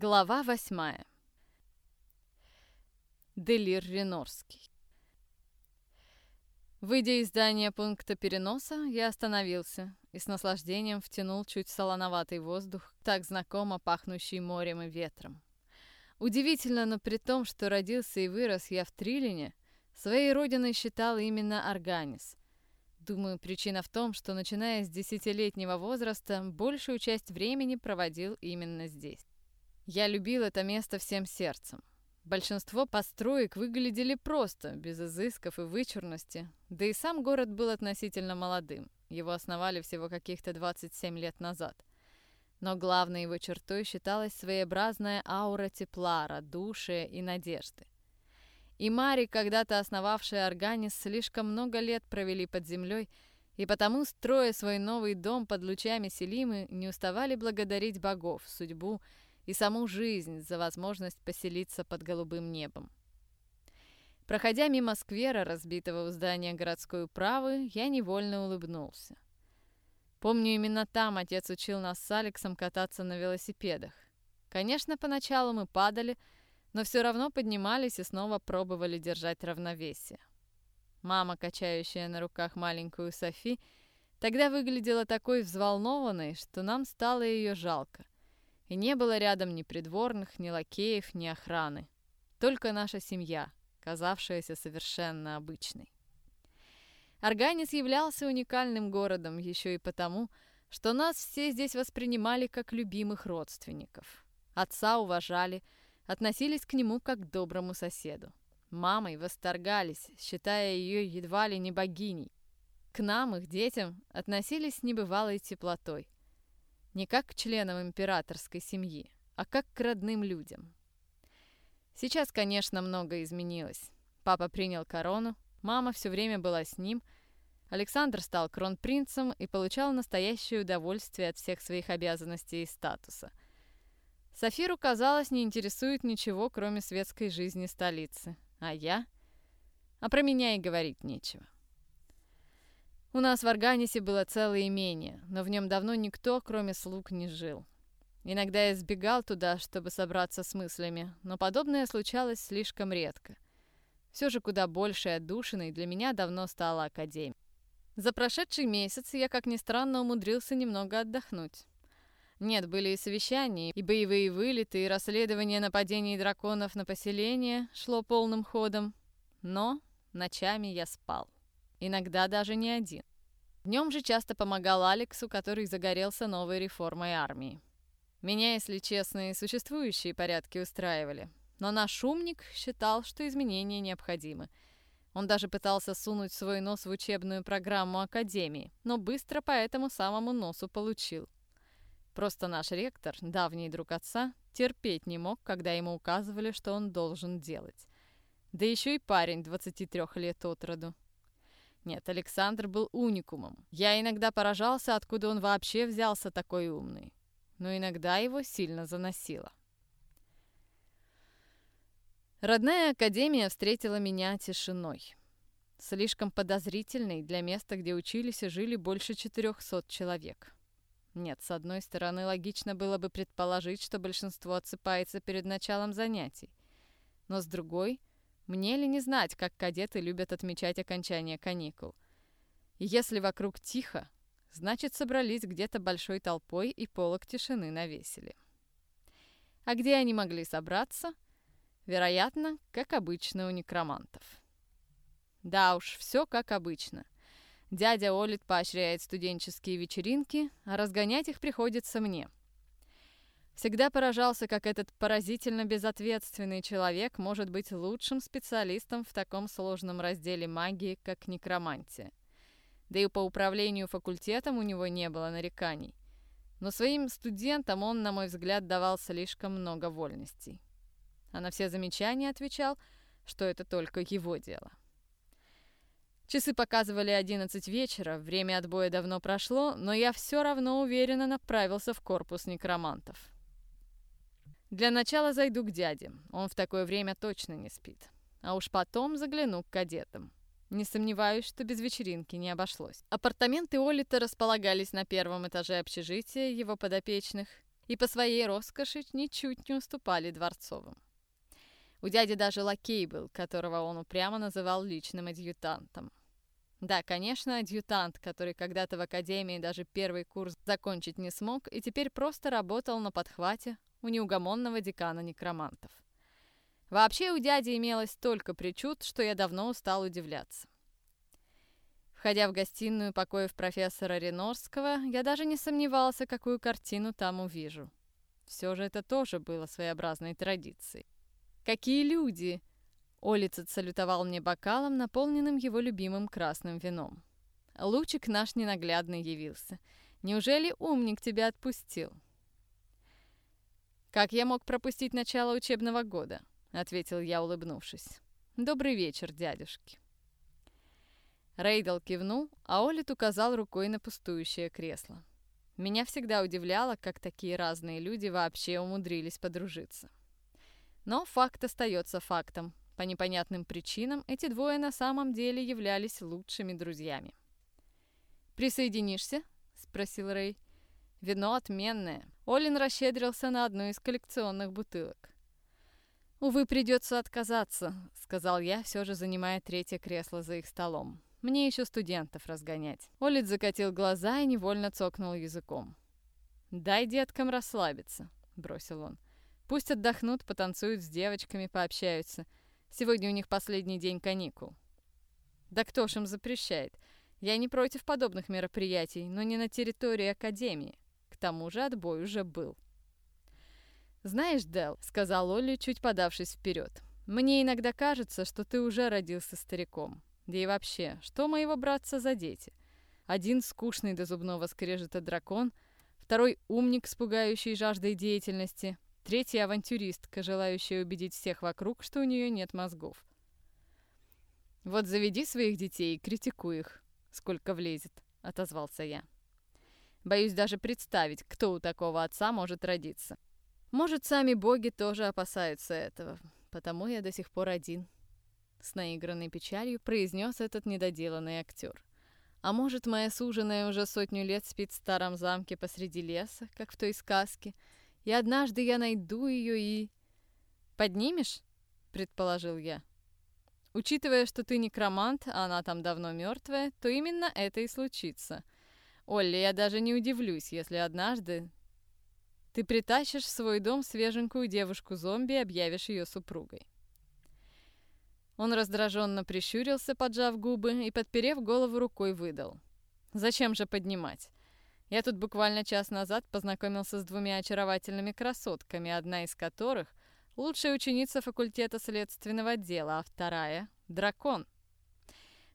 Глава восьмая. Делир Ренорский. Выйдя из здания пункта переноса, я остановился и с наслаждением втянул чуть солоноватый воздух, так знакомо пахнущий морем и ветром. Удивительно, но при том, что родился и вырос я в Трилине, своей родиной считал именно Арганис. Думаю, причина в том, что начиная с десятилетнего возраста, большую часть времени проводил именно здесь. Я любил это место всем сердцем. Большинство построек выглядели просто, без изысков и вычурности, да и сам город был относительно молодым. Его основали всего каких-то 27 лет назад. Но главной его чертой считалась своеобразная аура тепла, радушия и надежды. И Мари, когда-то основавшая Органис, слишком много лет провели под землей, и потому, строя свой новый дом под лучами Селимы, не уставали благодарить богов, судьбу и саму жизнь за возможность поселиться под голубым небом. Проходя мимо сквера, разбитого у здания городской управы, я невольно улыбнулся. Помню, именно там отец учил нас с Алексом кататься на велосипедах. Конечно, поначалу мы падали, но все равно поднимались и снова пробовали держать равновесие. Мама, качающая на руках маленькую Софи, тогда выглядела такой взволнованной, что нам стало ее жалко — и не было рядом ни придворных, ни лакеев, ни охраны. Только наша семья, казавшаяся совершенно обычной. Арганис являлся уникальным городом еще и потому, что нас все здесь воспринимали как любимых родственников. Отца уважали, относились к нему как к доброму соседу. Мамой восторгались, считая ее едва ли не богиней. К нам, их детям, относились с небывалой теплотой – не как к членам императорской семьи, а как к родным людям. Сейчас, конечно, многое изменилось. Папа принял корону, мама все время была с ним, Александр стал кронпринцем и получал настоящее удовольствие от всех своих обязанностей и статуса. Сафиру, казалось, не интересует ничего, кроме светской жизни столицы. А я? А про меня и говорить нечего. У нас в Арганисе было целое имение, но в нем давно никто, кроме слуг, не жил. Иногда я сбегал туда, чтобы собраться с мыслями, но подобное случалось слишком редко. Все же куда большей отдушиной для меня давно стала Академия. За прошедший месяц я, как ни странно, умудрился немного отдохнуть. Нет, были и совещания, и боевые вылеты, и расследование нападений драконов на поселение шло полным ходом. Но ночами я спал. Иногда даже не один. Днем же часто помогал Алексу, который загорелся новой реформой армии. Меня, если честно, и существующие порядки устраивали. Но наш умник считал, что изменения необходимы. Он даже пытался сунуть свой нос в учебную программу Академии, но быстро по этому самому носу получил. Просто наш ректор, давний друг отца, терпеть не мог, когда ему указывали, что он должен делать. Да еще и парень 23 лет от роду. Нет, Александр был уникумом. Я иногда поражался, откуда он вообще взялся такой умный. Но иногда его сильно заносило. Родная академия встретила меня тишиной. Слишком подозрительной для места, где учились и жили больше 400 человек. Нет, с одной стороны, логично было бы предположить, что большинство отсыпается перед началом занятий. Но с другой, мне ли не знать, как кадеты любят отмечать окончание каникул? если вокруг тихо, значит, собрались где-то большой толпой и полок тишины навесили. А где они могли собраться? Вероятно, как обычно у некромантов. Да уж, все как обычно. Дядя Олит поощряет студенческие вечеринки, а разгонять их приходится мне — Всегда поражался, как этот поразительно безответственный человек может быть лучшим специалистом в таком сложном разделе магии, как некромантия. Да и по управлению факультетом у него не было нареканий. Но своим студентам он, на мой взгляд, давал слишком много вольностей. А на все замечания отвечал, что это только его дело. Часы показывали 11 вечера, время отбоя давно прошло, но я все равно уверенно направился в корпус некромантов. Для начала зайду к дяде. Он в такое время точно не спит. А уж потом загляну к кадетам. Не сомневаюсь, что без вечеринки не обошлось. Апартаменты Олита располагались на первом этаже общежития его подопечных. и по своей роскоши ничуть не уступали дворцовым. У дяди даже лакей был, которого он упрямо называл личным адъютантом. Да, конечно, адъютант, который когда-то в академии даже первый курс закончить не смог и теперь просто работал на подхвате у неугомонного декана некромантов. Вообще у дяди имелось столько причуд, что я давно устал удивляться. Входя в гостиную покоев профессора Ренорского, я даже не сомневался, какую картину там увижу. Все же это тоже было своеобразной традицией. «Какие люди!» Олиц отсалютовал мне бокалом, наполненным его любимым красным вином. Лучик наш ненаглядный явился. Неужели умник тебя отпустил? «Как я мог пропустить начало учебного года?» — ответил я, улыбнувшись. «Добрый вечер, дядюшки». Рейдл кивнул, а Олит указал рукой на пустующее кресло. Меня всегда удивляло, как такие разные люди вообще умудрились подружиться. Но факт остается фактом. По непонятным причинам эти двое на самом деле являлись лучшими друзьями. «Присоединишься?» — спросил Рэй. «Вино отменное». Олин расщедрился на одну из коллекционных бутылок. «Увы, придется отказаться», — сказал я, все же занимая третье кресло за их столом. «Мне еще студентов разгонять». Олит закатил глаза и невольно цокнул языком. «Дай деткам расслабиться», — бросил он. «Пусть отдохнут, потанцуют с девочками, пообщаются. Сегодня у них последний день каникул. Да кто ж им запрещает? Я не против подобных мероприятий, но не на территории Академии. Тому же отбой уже был. «Знаешь, Дел, сказал Олли, чуть подавшись вперед, — «мне иногда кажется, что ты уже родился стариком. Да и вообще, что моего братца за дети? Один скучный до зубного скрежета дракон, второй умник с жаждой деятельности, Третья авантюристка, желающая убедить всех вокруг, что у нее нет мозгов. «Вот заведи своих детей и критикуй их, сколько влезет», — отозвался я. Боюсь даже представить, кто у такого отца может родиться. Может, сами боги тоже опасаются этого, потому я до сих пор один. С наигранной печалью произнес этот недоделанный актер. А может, моя суженая уже сотню лет спит в старом замке посреди леса, как в той сказке, — и однажды я найду ее и... «Поднимешь?» — предположил я. Учитывая, что ты некромант, а она там давно мертвая, то именно это и случится. Олли, я даже не удивлюсь, если однажды ты притащишь в свой дом свеженькую девушку-зомби и объявишь ее супругой. Он раздраженно прищурился, поджав губы, и, подперев голову рукой, выдал. «Зачем же поднимать? Я тут буквально час назад познакомился с двумя очаровательными красотками, одна из которых — лучшая ученица факультета следственного дела, а вторая — дракон.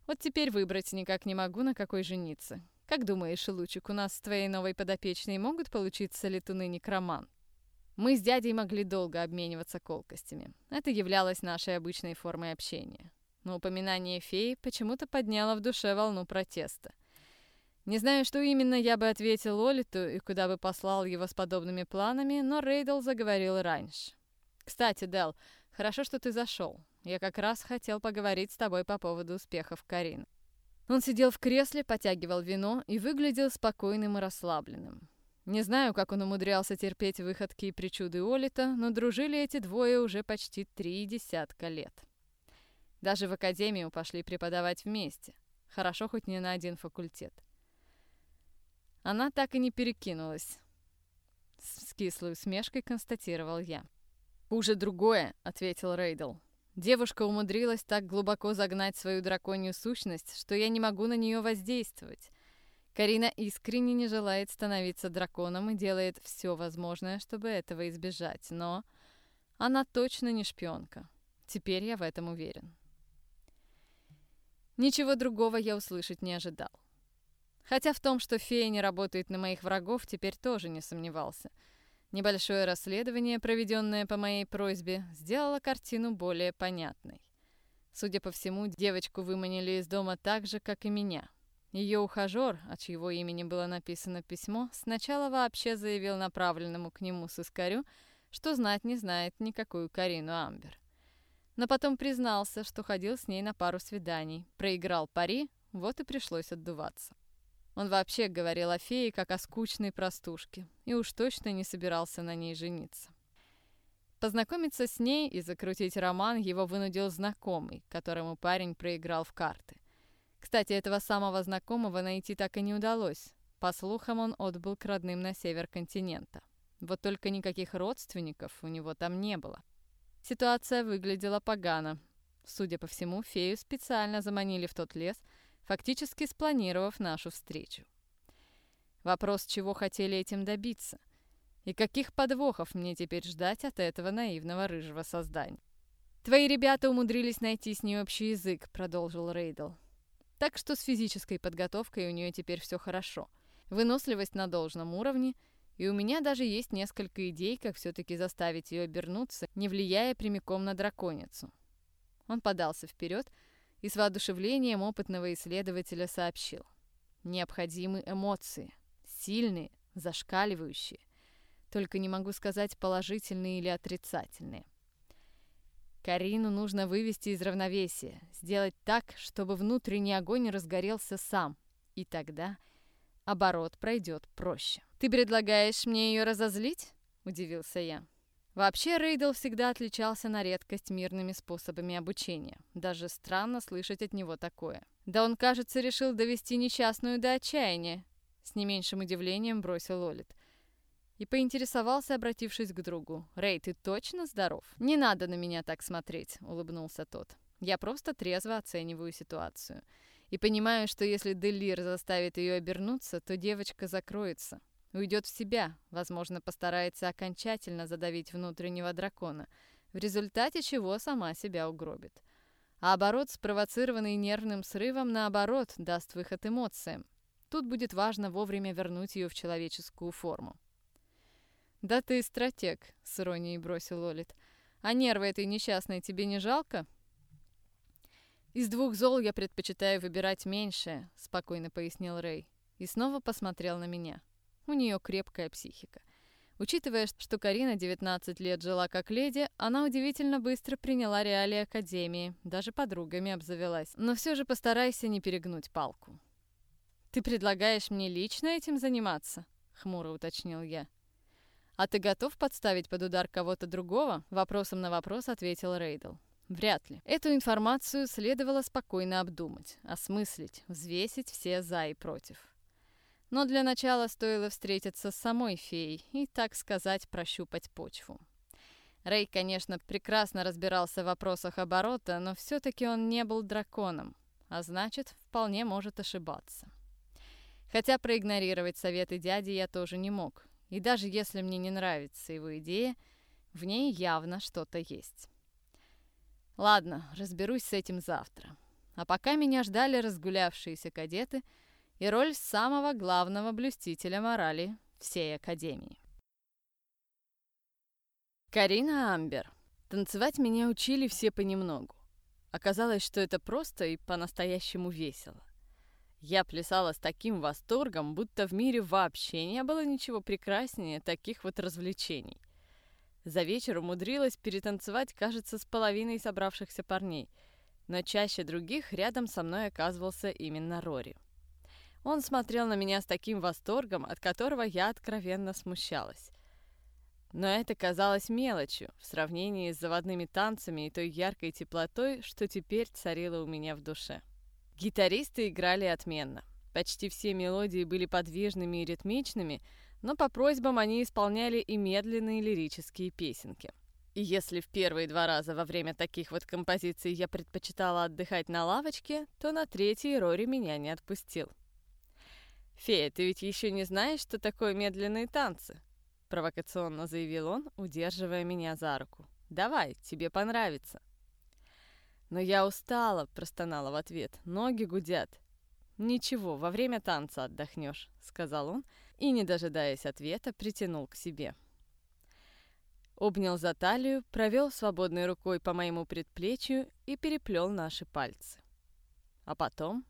Вот теперь выбрать никак не могу, на какой жениться. Как думаешь, Лучик, у нас с твоей новой подопечной могут получиться летуны-некроман? Мы с дядей могли долго обмениваться колкостями. Это являлось нашей обычной формой общения. Но упоминание феи почему-то подняло в душе волну протеста. Не знаю, что именно я бы ответил Олиту и куда бы послал его с подобными планами, но Рейдл заговорил раньше. «Кстати, Дел, хорошо, что ты зашел. Я как раз хотел поговорить с тобой по поводу успехов Карин». Он сидел в кресле, потягивал вино и выглядел спокойным и расслабленным. Не знаю, как он умудрялся терпеть выходки и причуды Олита, но дружили эти двое уже почти три десятка лет. Даже в академию пошли преподавать вместе. Хорошо хоть не на один факультет. Она так и не перекинулась. С кислой усмешкой констатировал я. «Хуже другое», — ответил Рейдл. «Девушка умудрилась так глубоко загнать свою драконью сущность, что я не могу на нее воздействовать. Карина искренне не желает становиться драконом и делает все возможное, чтобы этого избежать, но она точно не шпионка. Теперь я в этом уверен». Ничего другого я услышать не ожидал. Хотя в том, что фея не работает на моих врагов, теперь тоже не сомневался. Небольшое расследование, проведенное по моей просьбе, сделало картину более понятной. Судя по всему, девочку выманили из дома так же, как и меня. Ее ухажер, от чьего имени было написано письмо, сначала вообще заявил направленному к нему сыскарю, что знать не знает никакую Карину Амбер. Но потом признался, что ходил с ней на пару свиданий, проиграл пари, вот и пришлось отдуваться. Он вообще говорил о фее как о скучной простушке, и уж точно не собирался на ней жениться. Познакомиться с ней и закрутить роман его вынудил знакомый, которому парень проиграл в карты. Кстати, этого самого знакомого найти так и не удалось. По слухам, он отбыл к родным на север континента. Вот только никаких родственников у него там не было. Ситуация выглядела погано. Судя по всему, фею специально заманили в тот лес, фактически спланировав нашу встречу. Вопрос, чего хотели этим добиться? И каких подвохов мне теперь ждать от этого наивного рыжего создания? «Твои ребята умудрились найти с ней общий язык», — продолжил Рейдл. «Так что с физической подготовкой у нее теперь все хорошо. Выносливость на должном уровне — и у меня даже есть несколько идей, как все-таки заставить ее обернуться, не влияя прямиком на драконицу. Он подался вперед и с воодушевлением опытного исследователя сообщил. Необходимы эмоции. Сильные, зашкаливающие. Только не могу сказать, положительные или отрицательные. Карину нужно вывести из равновесия, сделать так, чтобы внутренний огонь разгорелся сам. И тогда оборот пройдет проще. «Ты предлагаешь мне ее разозлить?» – удивился я. Вообще, Рейдл всегда отличался на редкость мирными способами обучения. Даже странно слышать от него такое. Да он, кажется, решил довести несчастную до отчаяния. С не меньшим удивлением бросил Олит. И поинтересовался, обратившись к другу. «Рей, ты точно здоров?» «Не надо на меня так смотреть», — улыбнулся тот. «Я просто трезво оцениваю ситуацию и понимаю, что если Делир заставит ее обернуться, то девочка закроется, уйдет в себя, возможно, постарается окончательно задавить внутреннего дракона, в результате чего сама себя угробит. А оборот, спровоцированный нервным срывом, наоборот, даст выход эмоциям. Тут будет важно вовремя вернуть ее в человеческую форму. «Да ты стратег», — с иронией бросил Олит. «А нервы этой несчастной тебе не жалко?» «Из двух зол я предпочитаю выбирать меньшее», — спокойно пояснил Рэй. И снова посмотрел на меня. У нее крепкая психика. Учитывая, что Карина 19 лет жила как леди, она удивительно быстро приняла реалии Академии, даже подругами обзавелась. Но все же постарайся не перегнуть палку. «Ты предлагаешь мне лично этим заниматься?» — хмуро уточнил я. «А ты готов подставить под удар кого-то другого?» — вопросом на вопрос ответил Рейдл. Вряд ли. Эту информацию следовало спокойно обдумать, осмыслить, взвесить все «за» и «против». Но для начала стоило встретиться с самой феей и, так сказать, прощупать почву. Рэй, конечно, прекрасно разбирался в вопросах оборота, но все-таки он не был драконом, а значит, вполне может ошибаться. Хотя проигнорировать советы дяди я тоже не мог. И даже если мне не нравится его идея, в ней явно что-то есть. Ладно, разберусь с этим завтра. А пока меня ждали разгулявшиеся кадеты и роль самого главного блюстителя морали всей Академии. Карина Амбер. Танцевать меня учили все понемногу. Оказалось, что это просто и по-настоящему весело. Я плясала с таким восторгом, будто в мире вообще не было ничего прекраснее таких вот развлечений – за вечер умудрилась перетанцевать, кажется, с половиной собравшихся парней, но чаще других рядом со мной оказывался именно Рори. Он смотрел на меня с таким восторгом, от которого я откровенно смущалась. Но это казалось мелочью в сравнении с заводными танцами и той яркой теплотой, что теперь царила у меня в душе. Гитаристы играли отменно. Почти все мелодии были подвижными и ритмичными, но по просьбам они исполняли и медленные лирические песенки. И если в первые два раза во время таких вот композиций я предпочитала отдыхать на лавочке, то на третий Рори меня не отпустил. «Фея, ты ведь еще не знаешь, что такое медленные танцы?» Провокационно заявил он, удерживая меня за руку. «Давай, тебе понравится». «Но я устала», — простонала в ответ. «Ноги гудят». «Ничего, во время танца отдохнешь», — сказал он, — и, не дожидаясь ответа, притянул к себе. Обнял за талию, провел свободной рукой по моему предплечью и переплел наши пальцы. А потом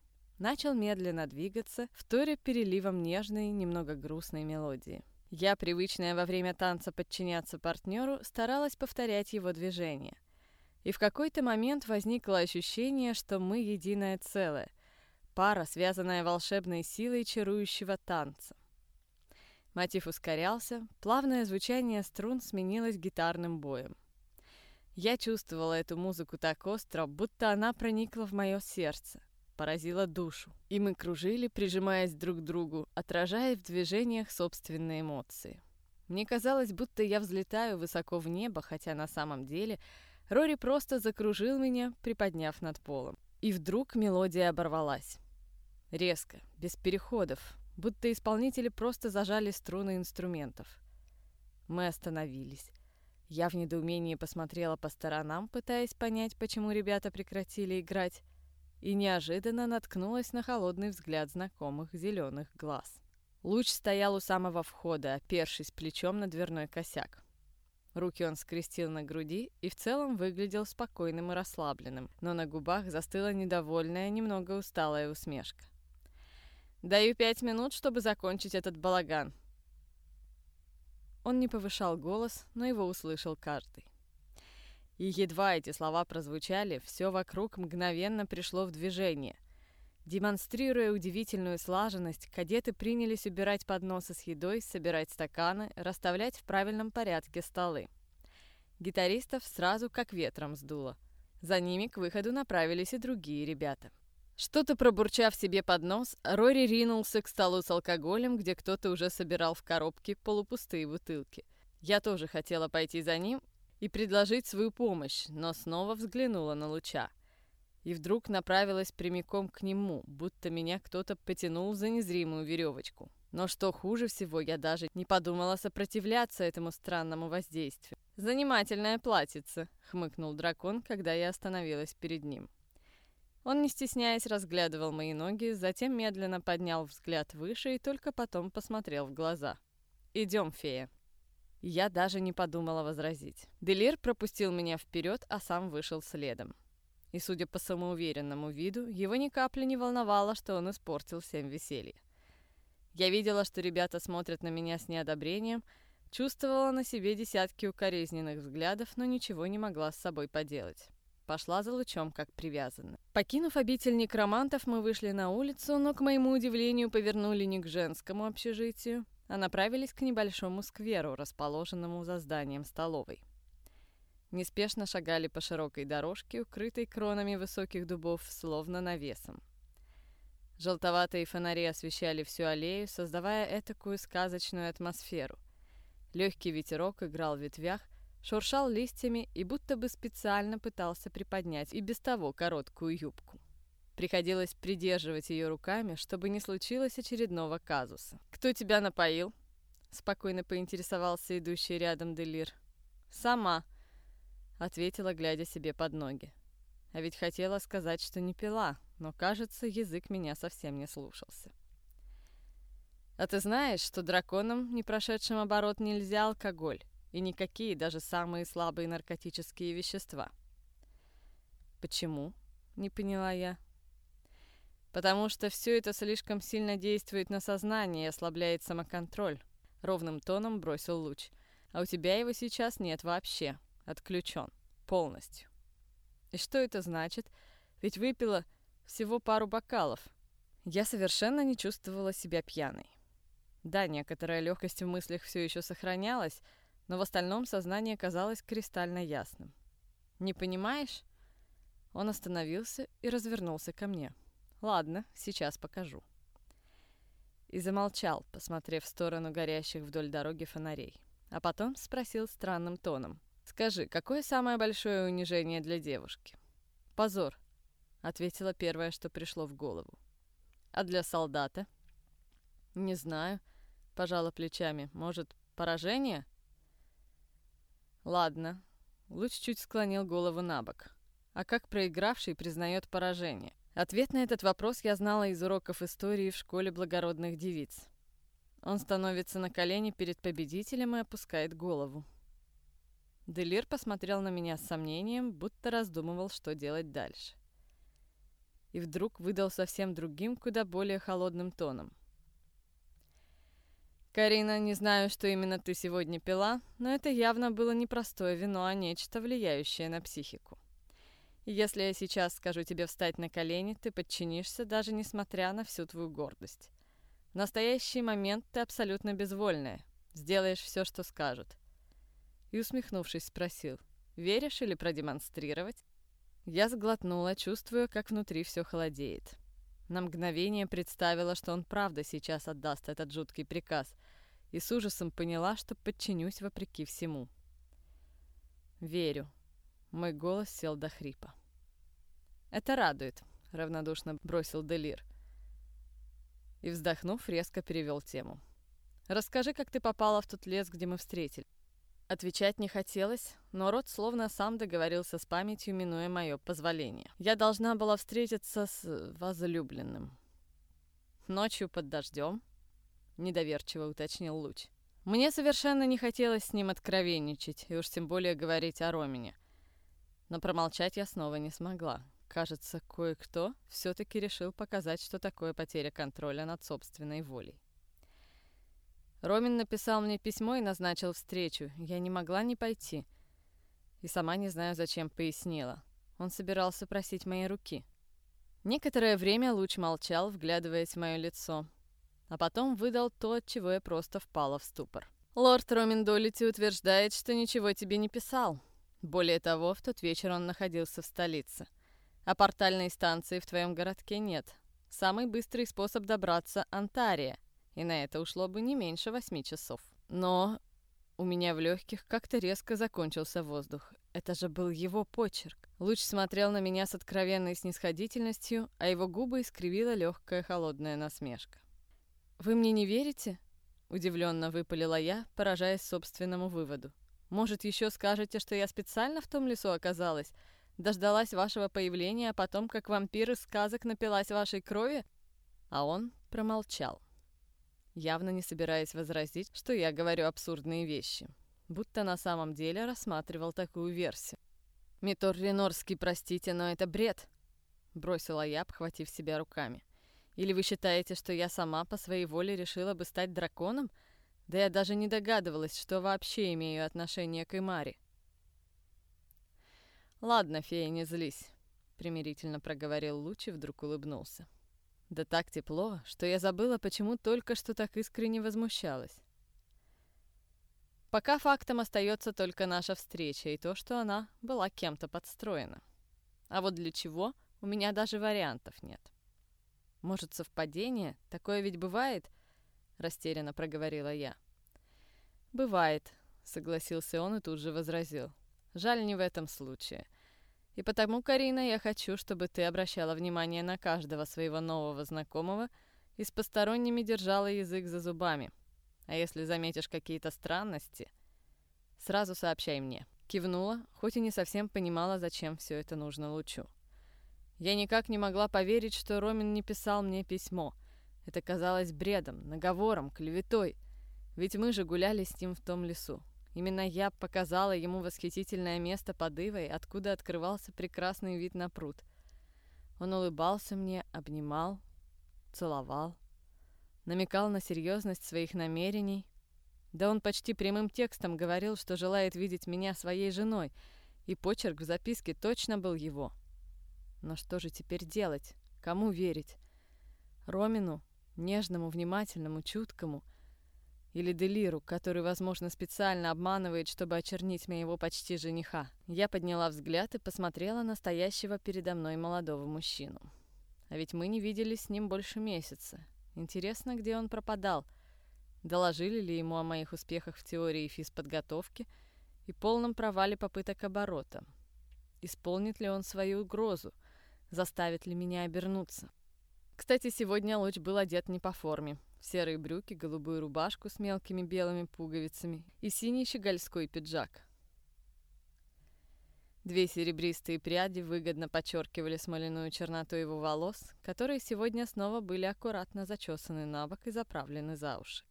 начал медленно двигаться, вторя переливом нежной, немного грустной мелодии. Я, привычная во время танца подчиняться партнеру, старалась повторять его движения. И в какой-то момент возникло ощущение, что мы единое целое. Пара, связанная волшебной силой чарующего танца. Мотив ускорялся, плавное звучание струн сменилось гитарным боем. Я чувствовала эту музыку так остро, будто она проникла в мое сердце, поразила душу. И мы кружили, прижимаясь друг к другу, отражая в движениях собственные эмоции. Мне казалось, будто я взлетаю высоко в небо, хотя на самом деле Рори просто закружил меня, приподняв над полом. И вдруг мелодия оборвалась. Резко, без переходов, будто исполнители просто зажали струны инструментов. Мы остановились. Я в недоумении посмотрела по сторонам, пытаясь понять, почему ребята прекратили играть, и неожиданно наткнулась на холодный взгляд знакомых зеленых глаз. Луч стоял у самого входа, опершись плечом на дверной косяк. Руки он скрестил на груди и в целом выглядел спокойным и расслабленным, но на губах застыла недовольная, немного усталая усмешка. «Даю пять минут, чтобы закончить этот балаган», он не повышал голос, но его услышал каждый. И едва эти слова прозвучали, все вокруг мгновенно пришло в движение. Демонстрируя удивительную слаженность, кадеты принялись убирать подносы с едой, собирать стаканы, расставлять в правильном порядке столы. Гитаристов сразу как ветром сдуло. За ними к выходу направились и другие ребята. Что-то пробурчав себе под нос, Рори ринулся к столу с алкоголем, где кто-то уже собирал в коробке полупустые бутылки. Я тоже хотела пойти за ним и предложить свою помощь, но снова взглянула на Луча. И вдруг направилась прямиком к нему, будто меня кто-то потянул за незримую веревочку. Но что хуже всего, я даже не подумала сопротивляться этому странному воздействию. «Занимательная платьице», — хмыкнул дракон, когда я остановилась перед ним. Он, не стесняясь, разглядывал мои ноги, затем медленно поднял взгляд выше и только потом посмотрел в глаза. «Идем, фея». Я даже не подумала возразить. Делир пропустил меня вперед, а сам вышел следом. И, судя по самоуверенному виду, его ни капли не волновало, что он испортил всем веселье. Я видела, что ребята смотрят на меня с неодобрением, чувствовала на себе десятки укоризненных взглядов, но ничего не могла с собой поделать. Пошла за лучом, как привязанная. Покинув обитель некромантов, мы вышли на улицу, но, к моему удивлению, повернули не к женскому общежитию, а направились к небольшому скверу, расположенному за зданием столовой. Неспешно шагали по широкой дорожке, укрытой кронами высоких дубов, словно навесом. Желтоватые фонари освещали всю аллею, создавая этакую сказочную атмосферу. Легкий ветерок играл в ветвях, шуршал листьями и будто бы специально пытался приподнять и без того короткую юбку. Приходилось придерживать ее руками, чтобы не случилось очередного казуса. «Кто тебя напоил?» — спокойно поинтересовался идущий рядом Делир. «Сама», — ответила, глядя себе под ноги. А ведь хотела сказать, что не пила, но, кажется, язык меня совсем не слушался. «А ты знаешь, что драконам, не прошедшим оборот, нельзя алкоголь?» и никакие даже самые слабые наркотические вещества. Почему? Не поняла я. Потому что все это слишком сильно действует на сознание и ослабляет самоконтроль. Ровным тоном бросил луч. А у тебя его сейчас нет вообще. Отключен. Полностью. И что это значит? Ведь выпила всего пару бокалов. Я совершенно не чувствовала себя пьяной. Да, некоторая легкость в мыслях все еще сохранялась, но в остальном сознание казалось кристально ясным. «Не понимаешь?» Он остановился и развернулся ко мне. «Ладно, сейчас покажу». И замолчал, посмотрев в сторону горящих вдоль дороги фонарей. А потом спросил странным тоном. «Скажи, какое самое большое унижение для девушки?» «Позор», — ответила первое, что пришло в голову. «А для солдата?» «Не знаю», — пожала плечами. «Может, поражение?» Ладно. Луч чуть склонил голову на бок. А как проигравший признает поражение? Ответ на этот вопрос я знала из уроков истории в школе благородных девиц. Он становится на колени перед победителем и опускает голову. Делир посмотрел на меня с сомнением, будто раздумывал, что делать дальше. И вдруг выдал совсем другим, куда более холодным тоном. «Карина, не знаю, что именно ты сегодня пила, но это явно было не простое вино, а нечто, влияющее на психику. Если я сейчас скажу тебе встать на колени, ты подчинишься, даже несмотря на всю твою гордость. В настоящий момент ты абсолютно безвольная. Сделаешь все, что скажут. И, усмехнувшись, спросил, веришь или продемонстрировать? Я сглотнула, чувствуя, как внутри все холодеет. На мгновение представила, что он правда сейчас отдаст этот жуткий приказ, и с ужасом поняла, что подчинюсь вопреки всему. «Верю». Мой голос сел до хрипа. «Это радует», — равнодушно бросил Делир. И, вздохнув, резко перевел тему. «Расскажи, как ты попала в тот лес, где мы встретили». Отвечать не хотелось, но рот словно сам договорился с памятью, минуя мое позволение. Я должна была встретиться с возлюбленным. Ночью под дождем, недоверчиво уточнил Луч. Мне совершенно не хотелось с ним откровенничать, и уж тем более говорить о Ромине. Но промолчать я снова не смогла. Кажется, кое-кто все-таки решил показать, что такое потеря контроля над собственной волей. Ромин написал мне письмо и назначил встречу. Я не могла не пойти. И сама не знаю, зачем пояснила. Он собирался просить моей руки. Некоторое время Луч молчал, вглядываясь в мое лицо. А потом выдал то, от чего я просто впала в ступор. «Лорд Ромин Долити утверждает, что ничего тебе не писал. Более того, в тот вечер он находился в столице. А портальной станции в твоем городке нет. Самый быстрый способ добраться — Антария и на это ушло бы не меньше восьми часов. Но у меня в легких как-то резко закончился воздух. Это же был его почерк. Луч смотрел на меня с откровенной снисходительностью, а его губы искривила легкая холодная насмешка. «Вы мне не верите?» — удивленно выпалила я, поражаясь собственному выводу. «Может, еще скажете, что я специально в том лесу оказалась? Дождалась вашего появления, а потом, как вампир из сказок, напилась вашей крови?» А он промолчал явно не собираясь возразить, что я говорю абсурдные вещи. Будто на самом деле рассматривал такую версию. «Митор Ренорский, простите, но это бред!» Бросила я, обхватив себя руками. «Или вы считаете, что я сама по своей воле решила бы стать драконом? Да я даже не догадывалась, что вообще имею отношение к Имаре». «Ладно, фея, не злись», — примирительно проговорил Луч и вдруг улыбнулся. Да так тепло, что я забыла, почему только что так искренне возмущалась. Пока фактом остается только наша встреча и то, что она была кем-то подстроена. А вот для чего, у меня даже вариантов нет. Может, совпадение? Такое ведь бывает? Растерянно проговорила я. Бывает, согласился он и тут же возразил. Жаль, не в этом случае. И потому, Карина, я хочу, чтобы ты обращала внимание на каждого своего нового знакомого и с посторонними держала язык за зубами. А если заметишь какие-то странности, сразу сообщай мне. Кивнула, хоть и не совсем понимала, зачем все это нужно Лучу. Я никак не могла поверить, что Ромин не писал мне письмо. Это казалось бредом, наговором, клеветой. Ведь мы же гуляли с ним в том лесу. Именно я показала ему восхитительное место под Ивой, откуда открывался прекрасный вид на пруд. Он улыбался мне, обнимал, целовал, намекал на серьезность своих намерений. Да он почти прямым текстом говорил, что желает видеть меня своей женой, и почерк в записке точно был его. Но что же теперь делать? Кому верить? Ромину, нежному, внимательному, чуткому — или Делиру, который, возможно, специально обманывает, чтобы очернить моего почти жениха. Я подняла взгляд и посмотрела на стоящего передо мной молодого мужчину. А ведь мы не виделись с ним больше месяца. Интересно, где он пропадал? Доложили ли ему о моих успехах в теории физподготовки и полном провале попыток оборота? Исполнит ли он свою угрозу? Заставит ли меня обернуться? Кстати, сегодня Луч был одет не по форме серые брюки, голубую рубашку с мелкими белыми пуговицами и синий щегольской пиджак. Две серебристые пряди выгодно подчеркивали смоляную черноту его волос, которые сегодня снова были аккуратно зачесаны на бок и заправлены за уши.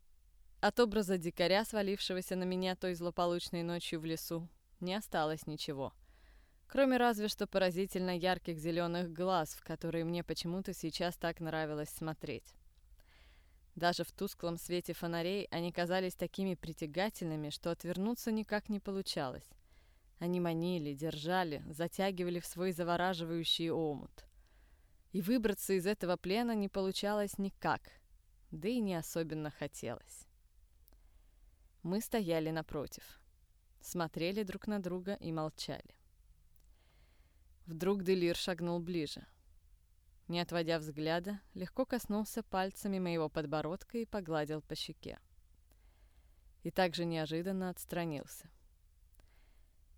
От образа дикаря, свалившегося на меня той злополучной ночью в лесу, не осталось ничего. Кроме разве что поразительно ярких зеленых глаз, в которые мне почему-то сейчас так нравилось смотреть. Даже в тусклом свете фонарей они казались такими притягательными, что отвернуться никак не получалось. Они манили, держали, затягивали в свой завораживающий омут. И выбраться из этого плена не получалось никак, да и не особенно хотелось. Мы стояли напротив, смотрели друг на друга и молчали. Вдруг Делир шагнул ближе. Не отводя взгляда, легко коснулся пальцами моего подбородка и погладил по щеке. И также неожиданно отстранился.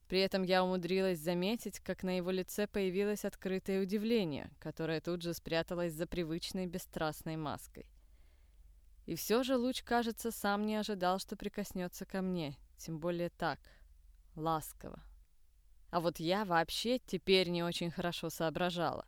При этом я умудрилась заметить, как на его лице появилось открытое удивление, которое тут же спряталось за привычной бесстрастной маской. И все же луч, кажется, сам не ожидал, что прикоснется ко мне, тем более так, ласково. А вот я вообще теперь не очень хорошо соображала.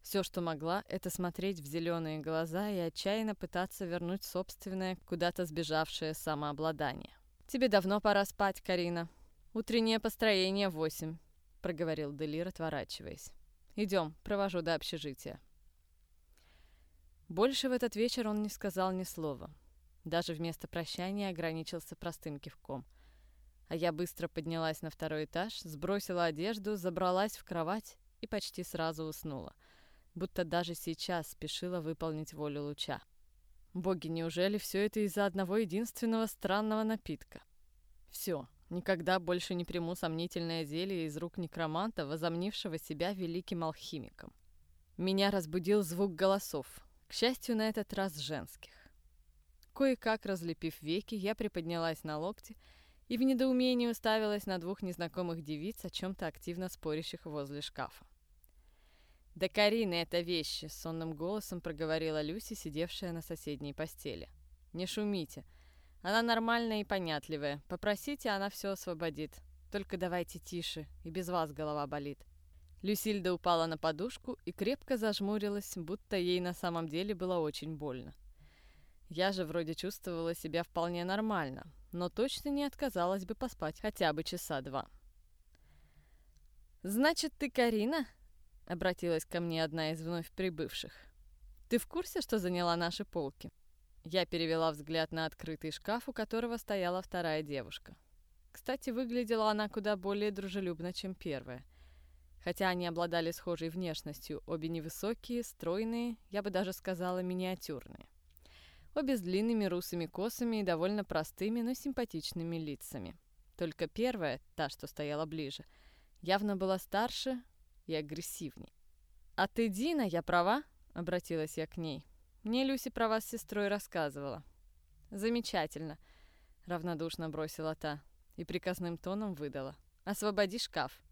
Все, что могла, это смотреть в зеленые глаза и отчаянно пытаться вернуть собственное, куда-то сбежавшее самообладание. «Тебе давно пора спать, Карина. Утреннее построение в восемь», — проговорил Делир, отворачиваясь. «Идем, провожу до общежития». Больше в этот вечер он не сказал ни слова. Даже вместо прощания ограничился простым кивком. А я быстро поднялась на второй этаж, сбросила одежду, забралась в кровать и почти сразу уснула — будто даже сейчас спешила выполнить волю луча. Боги, неужели все это из-за одного единственного странного напитка? Все, никогда больше не приму сомнительное зелье из рук некроманта, возомнившего себя великим алхимиком. Меня разбудил звук голосов, к счастью, на этот раз женских. Кое-как разлепив веки, я приподнялась на локти и в недоумении уставилась на двух незнакомых девиц, о чем-то активно спорящих возле шкафа. «Да Карина это вещи!» — сонным голосом проговорила Люси, сидевшая на соседней постели. «Не шумите. Она нормальная и понятливая. Попросите, она все освободит. Только давайте тише, и без вас голова болит». Люсильда упала на подушку и крепко зажмурилась, будто ей на самом деле было очень больно. Я же вроде чувствовала себя вполне нормально, но точно не отказалась бы поспать хотя бы часа два. «Значит, ты Карина?» — обратилась ко мне одна из вновь прибывших. «Ты в курсе, что заняла наши полки?» Я перевела взгляд на открытый шкаф, у которого стояла вторая девушка. Кстати, выглядела она куда более дружелюбно, чем первая. Хотя они обладали схожей внешностью, обе невысокие, стройные, я бы даже сказала миниатюрные. Обе с длинными русыми косами и довольно простыми, но симпатичными лицами. Только первая, та, что стояла ближе, явно была старше, и агрессивней. «А ты Дина, я права?» — обратилась я к ней. «Мне Люси про вас с сестрой рассказывала». «Замечательно», — равнодушно бросила та и приказным тоном выдала. «Освободи шкаф».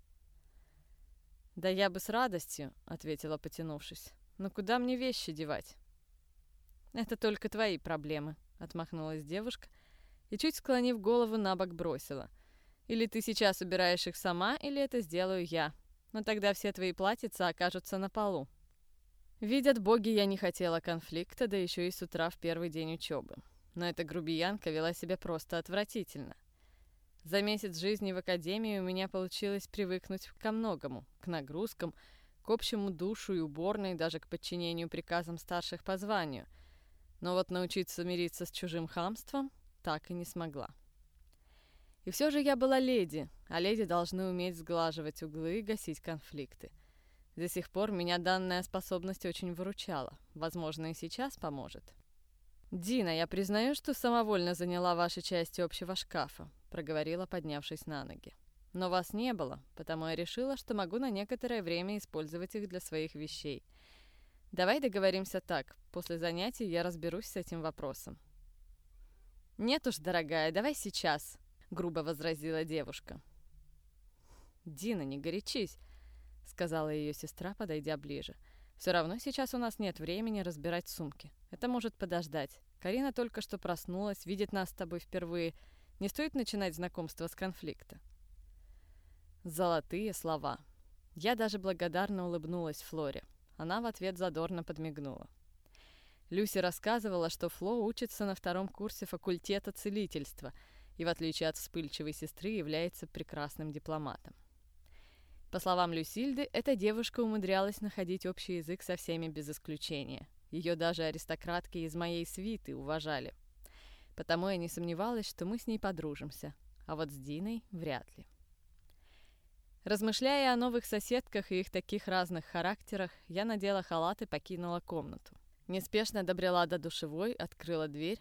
«Да я бы с радостью», — ответила, потянувшись. «Но куда мне вещи девать?» «Это только твои проблемы», — отмахнулась девушка и, чуть склонив голову, на бок бросила. «Или ты сейчас убираешь их сама, или это сделаю я но тогда все твои платьица окажутся на полу. Видят боги, я не хотела конфликта, да еще и с утра в первый день учебы. Но эта грубиянка вела себя просто отвратительно. За месяц жизни в академии у меня получилось привыкнуть ко многому, к нагрузкам, к общему душу и уборной, даже к подчинению приказам старших по званию. Но вот научиться мириться с чужим хамством так и не смогла. И все же я была леди, а леди должны уметь сглаживать углы и гасить конфликты. До сих пор меня данная способность очень выручала. Возможно, и сейчас поможет. «Дина, я признаю, что самовольно заняла ваши части общего шкафа», проговорила, поднявшись на ноги. «Но вас не было, потому я решила, что могу на некоторое время использовать их для своих вещей. Давай договоримся так. После занятий я разберусь с этим вопросом». «Нет уж, дорогая, давай сейчас», — грубо возразила девушка. «Дина, не горячись», — сказала ее сестра, подойдя ближе. «Все равно сейчас у нас нет времени разбирать сумки. Это может подождать. Карина только что проснулась, видит нас с тобой впервые. Не стоит начинать знакомство с конфликта». Золотые слова. Я даже благодарно улыбнулась Флоре. Она в ответ задорно подмигнула. Люси рассказывала, что Фло учится на втором курсе факультета целительства — и, в отличие от вспыльчивой сестры, является прекрасным дипломатом. По словам Люсильды, эта девушка умудрялась находить общий язык со всеми без исключения. Ее даже аристократки из моей свиты уважали. Потому я не сомневалась, что мы с ней подружимся, а вот с Диной вряд ли. Размышляя о новых соседках и их таких разных характерах, я надела халат и покинула комнату. Неспешно добрела до душевой, открыла дверь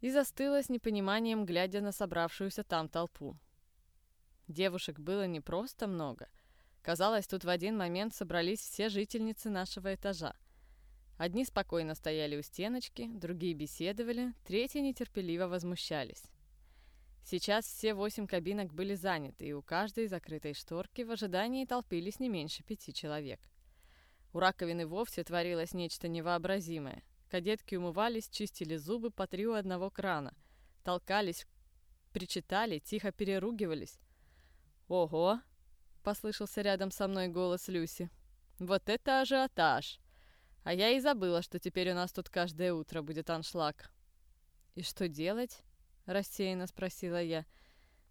и застыла с непониманием, глядя на собравшуюся там толпу. Девушек было не просто много. Казалось, тут в один момент собрались все жительницы нашего этажа. Одни спокойно стояли у стеночки, другие беседовали, третьи нетерпеливо возмущались. Сейчас все восемь кабинок были заняты, и у каждой закрытой шторки в ожидании толпились не меньше пяти человек. У раковины вовсе творилось нечто невообразимое. Кадетки умывались, чистили зубы по три у одного крана, толкались, причитали, тихо переругивались. «Ого!» — послышался рядом со мной голос Люси. «Вот это ажиотаж! А я и забыла, что теперь у нас тут каждое утро будет аншлаг». «И что делать?» — рассеянно спросила я.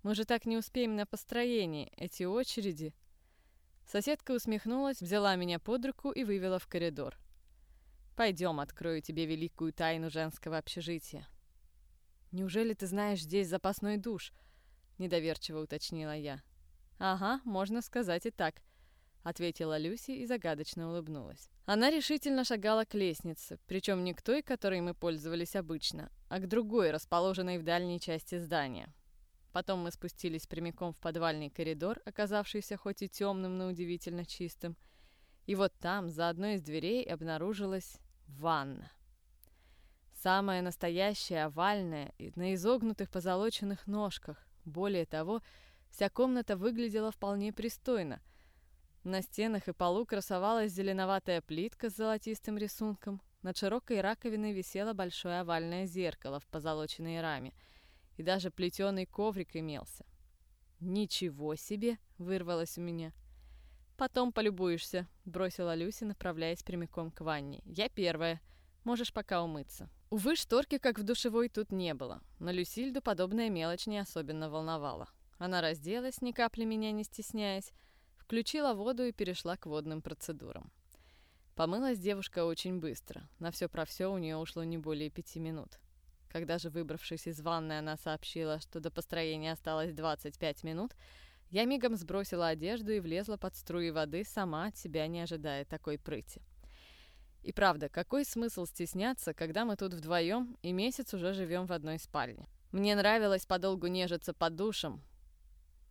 «Мы же так не успеем на построении, эти очереди...» Соседка усмехнулась, взяла меня под руку и вывела в коридор. «Пойдем, открою тебе великую тайну женского общежития». «Неужели ты знаешь здесь запасной душ?» — недоверчиво уточнила я. «Ага, можно сказать и так», — ответила Люси и загадочно улыбнулась. Она решительно шагала к лестнице, причем не к той, которой мы пользовались обычно, а к другой, расположенной в дальней части здания. Потом мы спустились прямиком в подвальный коридор, оказавшийся хоть и темным, но удивительно чистым. И вот там, за одной из дверей, обнаружилась ванна. Самая настоящая, овальная, на изогнутых позолоченных ножках. Более того, вся комната выглядела вполне пристойно. На стенах и полу красовалась зеленоватая плитка с золотистым рисунком. Над широкой раковиной висело большое овальное зеркало в позолоченной раме — и даже плетеный коврик имелся. «Ничего себе!» — вырвалось у меня. «Потом полюбуешься», — бросила Люси, направляясь прямиком к ванне. «Я первая. Можешь пока умыться». Увы, шторки, как в душевой, тут не было, но Люсильду подобная мелочь не особенно волновала. Она разделась, ни капли меня не стесняясь, включила воду и перешла к водным процедурам. Помылась девушка очень быстро. На все про все у нее ушло не более пяти минут. Когда же, выбравшись из ванной, она сообщила, что до построения осталось 25 минут, я мигом сбросила одежду и влезла под струи воды, сама от себя не ожидая такой прыти. И правда, какой смысл стесняться, когда мы тут вдвоем и месяц уже живем в одной спальне? Мне нравилось подолгу нежиться под душем,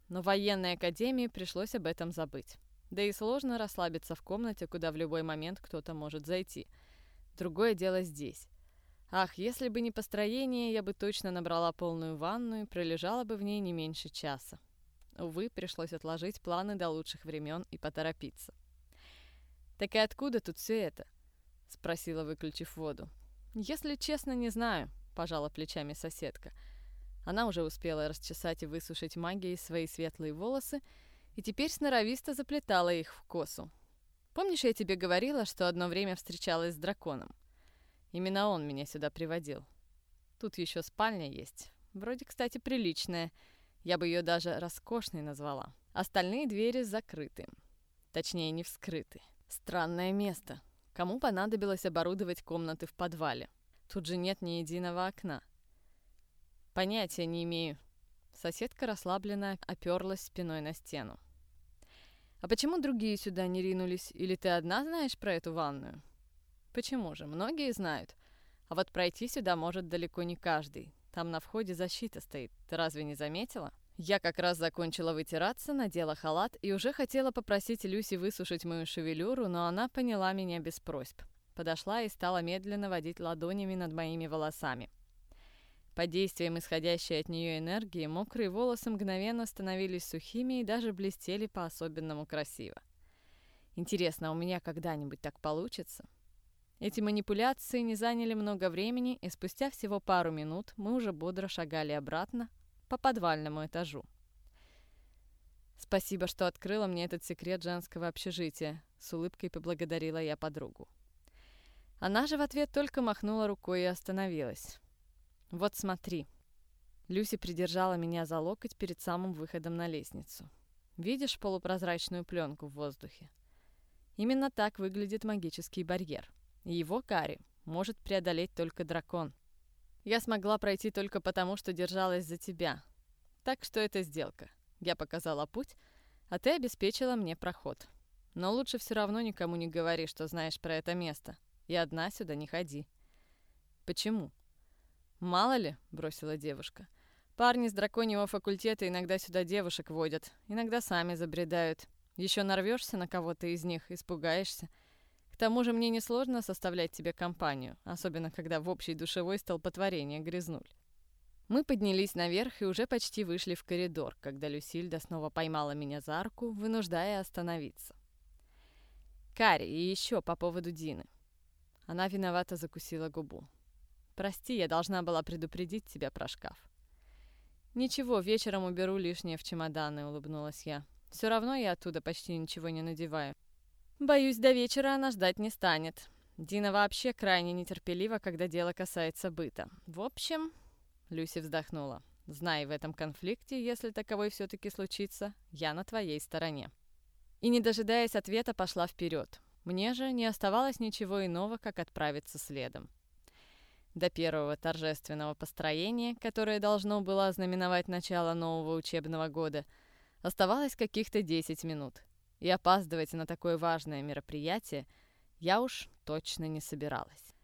но военной академии пришлось об этом забыть. Да и сложно расслабиться в комнате, куда в любой момент кто-то может зайти. Другое дело здесь. Ах, если бы не построение, я бы точно набрала полную ванну и пролежала бы в ней не меньше часа. Увы, пришлось отложить планы до лучших времен и поторопиться. «Так и откуда тут все это?» — спросила, выключив воду. «Если честно, не знаю», — пожала плечами соседка. Она уже успела расчесать и высушить магией свои светлые волосы и теперь сноровисто заплетала их в косу. «Помнишь, я тебе говорила, что одно время встречалась с драконом?» Именно он меня сюда приводил. Тут еще спальня есть. Вроде, кстати, приличная. Я бы ее даже роскошной назвала. Остальные двери закрыты. Точнее, не вскрыты. Странное место. Кому понадобилось оборудовать комнаты в подвале? Тут же нет ни единого окна. Понятия не имею. Соседка расслабленно оперлась спиной на стену. «А почему другие сюда не ринулись? Или ты одна знаешь про эту ванную?» Почему же? Многие знают. А вот пройти сюда может далеко не каждый. Там на входе защита стоит. Ты разве не заметила? Я как раз закончила вытираться, надела халат и уже хотела попросить Люси высушить мою шевелюру, но она поняла меня без просьб. Подошла и стала медленно водить ладонями над моими волосами. Под действием исходящей от нее энергии мокрые волосы мгновенно становились сухими и даже блестели по-особенному красиво. Интересно, а у меня когда-нибудь так получится? Эти манипуляции не заняли много времени, и спустя всего пару минут мы уже бодро шагали обратно по подвальному этажу. «Спасибо, что открыла мне этот секрет женского общежития», — с улыбкой поблагодарила я подругу. Она же в ответ только махнула рукой и остановилась. «Вот смотри». Люси придержала меня за локоть перед самым выходом на лестницу. «Видишь полупрозрачную пленку в воздухе? Именно так выглядит магический барьер. Его Кари может преодолеть только дракон. Я смогла пройти только потому, что держалась за тебя. Так что это сделка. Я показала путь, А ты обеспечила мне проход. Но лучше все равно никому не говори, что знаешь про это место. И одна сюда не ходи. Почему? Мало ли, бросила девушка. Парни с драконьего факультета иногда сюда девушек водят, иногда сами забредают. Еще нарвешься на кого-то из них, испугаешься. К тому же мне несложно составлять тебе компанию, особенно когда в общей душевой столпотворение грязнуль. Мы поднялись наверх и уже почти вышли в коридор, когда Люсильда снова поймала меня за руку, вынуждая остановиться. «Карри, и еще по поводу Дины». Она виновато закусила губу. «Прости, я должна была предупредить тебя про шкаф». «Ничего, вечером уберу лишнее в чемоданы», — улыбнулась я. «Все равно я оттуда почти ничего не надеваю». «Боюсь, до вечера она ждать не станет. Дина вообще крайне нетерпелива, когда дело касается быта. В общем...» Люси вздохнула. «Знай, в этом конфликте, если таковой все-таки случится, я на твоей стороне». И, не дожидаясь ответа, пошла вперед. Мне же не оставалось ничего иного, как отправиться следом. До первого торжественного построения, которое должно было ознаменовать начало нового учебного года, оставалось каких-то 10 минут. И опаздывать на такое важное мероприятие я уж точно не собиралась.